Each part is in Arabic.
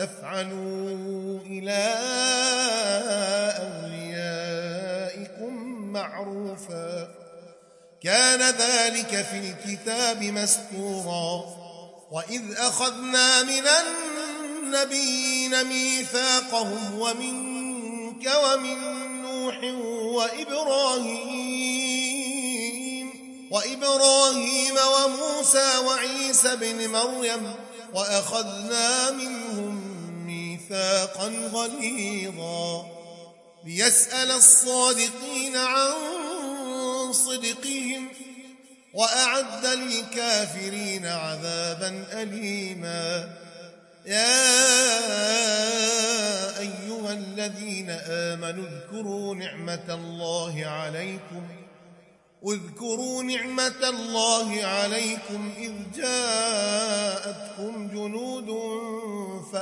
تفعلوا إلى أوليائكم معروفا. كان ذلك في الكتاب مسطورا وإذ أخذنا من النبيين ميثاقهم ومنك ومن نوح وإبراهيم وإبراهيم وموسى وعيسى بن مريم. وأخذنا منهم ميثاقا غليظا. ليسأل الصادقين عن صدقهم وأعد للكافرين عذابا أليما. يا أيها الذين آمنوا اذكروا نعمة الله عليكم اذكروا نعمة الله عليكم إذ جاءتكم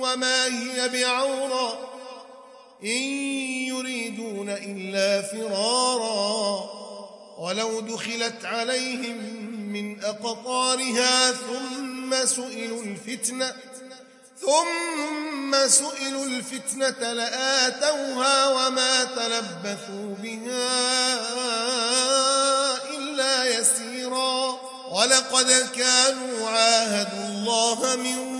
وما هي بعورة إن يريدون إلا فرارا ولو دخلت عليهم من أقطارها ثم سئلوا الفتنة ثم سئلوا الفتنة لآتوها وما تلبثوا بها إلا يسيرا ولقد كانوا عاهدوا الله من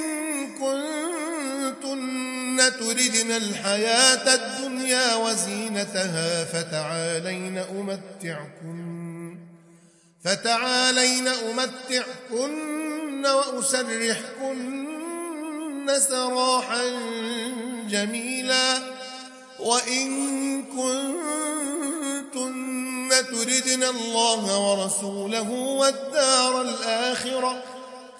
كنتن تردن الحياة الدنيا وزينتها فتعالين أمتعكن فتعالين أمتعكن وأسرحكن سراحا جميلا وإن كنتن تردن الله ورسوله والدار الآخرة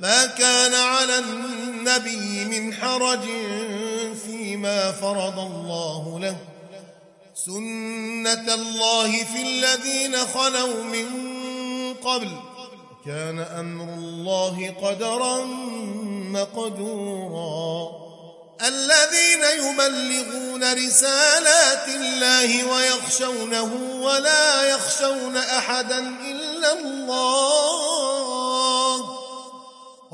ما كان على النبي من حرج فيما فرض الله له. سنة الله في الذين خلوا من قبل. كان أمر الله قدرا مقدورا. الذين يبلغون رسالات الله ويخشونه ولا يخشون أحدا إلا الله.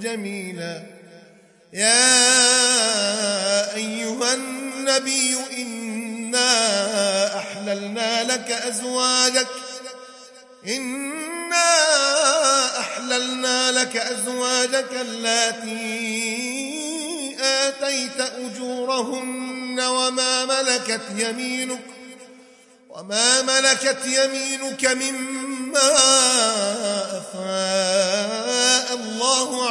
جميلا. يا أيها النبي إنا أحللنا لك أزواجك. إنا أحللنا لك أزواجك اللاتي آتيت أجورهن وما ملكت يمينك وما ملكت يمينك مما أفاء الله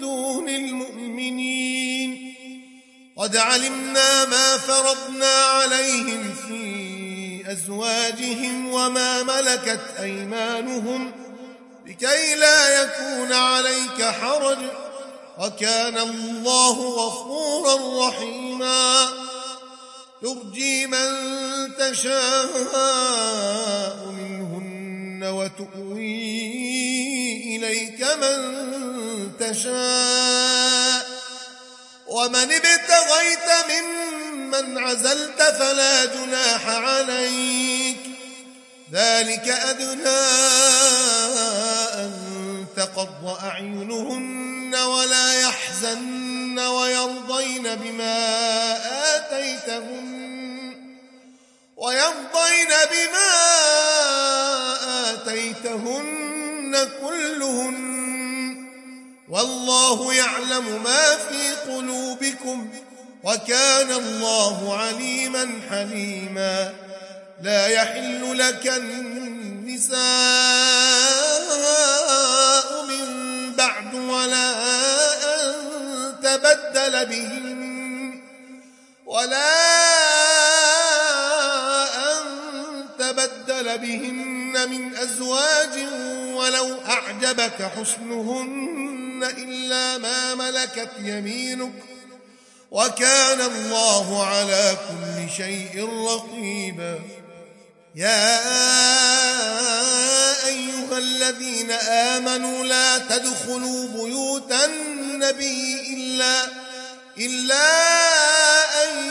دون المؤمنين قد علمنا ما فرضنا عليهم في أزواجهم وما ملكت أيمانهم لكي لا يكون عليك حرج وكان الله غفورا رحيما ترجي من تشاء منهن وتؤوي إليك من تشاء. ومن ابتغيت ممن عزلت فلا جناح عليك. ذلك أدنى أن تقض أعينهن ولا يحزن ويرضين بما آتيتهن. ويرضين بما آتيتهن. كلهن. والله يعلم ما في قلوبكم وكان الله عليما حليما. لا يحل لك النساء من بعد ولا أن تبدل بهن ولا تبدل بهن من أزواج ولو أعجبك حسنهن إلا ما ملكت يمينك وكان الله على كل شيء رقيبا. يا أيها الذين آمنوا لا تدخلوا بيوت النبي إلا, إلا أن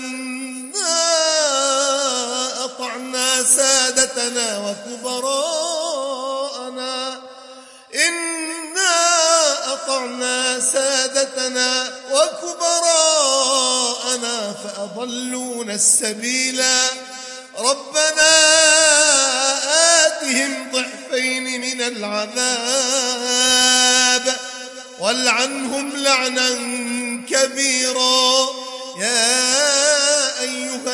سادتنا وكبراءنا. إنا أطعنا سادتنا وكبراءنا فأضلون السبيلا. ربنا آتهم ضعفين من العذاب والعنهم لعنا كبيرا. يا أيها